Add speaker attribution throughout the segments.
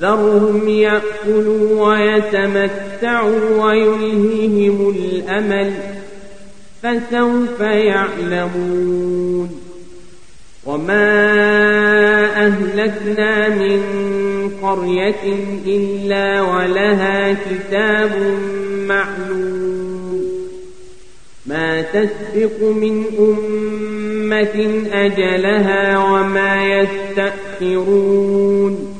Speaker 1: ذرهم يأكلوا ويتمتعوا ويلهيهم الأمل فسوف يعلمون وما أهلكنا من قرية إلا ولها كتاب معلوم ما تسبق من أمة أجلها وما يستأخرون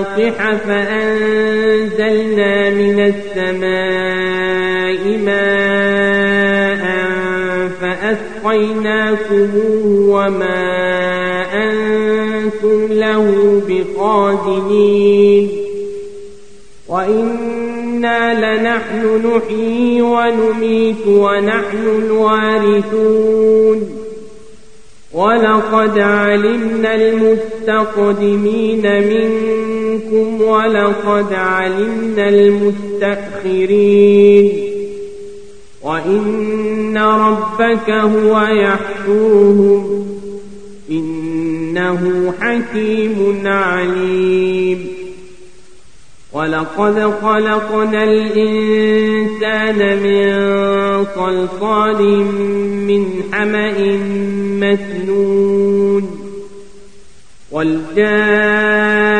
Speaker 1: لواقح فأنزلنا من السماء ماء فأسقيناكموه وما أنتم له بقادمين وإنا لنحن نحيي ونميت ونحن الوارثون. ولقد علمنا المستقدمين منكم ولقد علمنا المستأخرين وإن ربك هو يحشرهم. إنه حكيم عليم. ولقد خلقنا الإنسان من صلصال من حمأ مسنون. والجان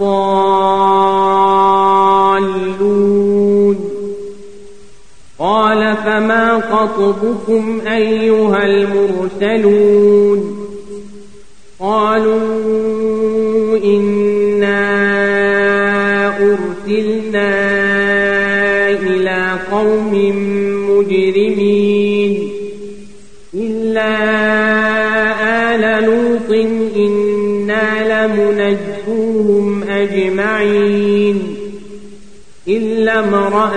Speaker 1: الضالون. قال فما خطبكم أيها المرسلون؟ قالوا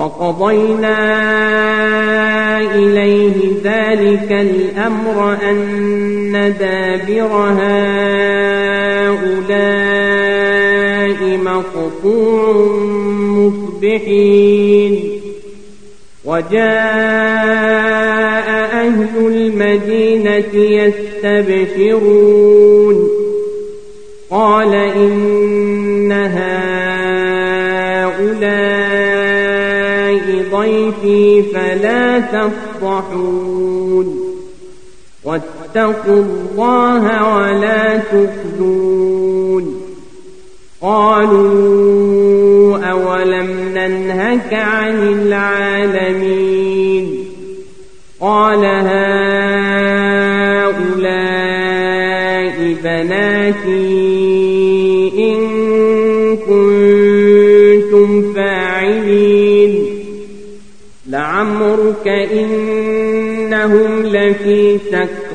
Speaker 1: وقضينا إليه ذلك الأمر أن دابر هؤلاء مقطوع مصبحين. وجاء أهل المدينة يستبشرون. قال إن هؤلاء ضيفي فلا تفضحون. واتقوا الله ولا تخزون. قالوا أولم ننهك عن العالمين؟ قال هؤلاء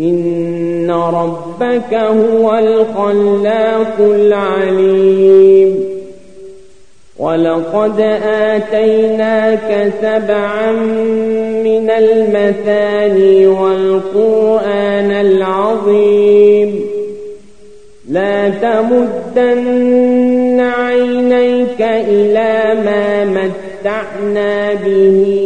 Speaker 1: إن ربك هو الخلاق العليم ولقد آتيناك سبعا من المثاني والقرآن العظيم لا تمدن عينيك إلى ما متعنا به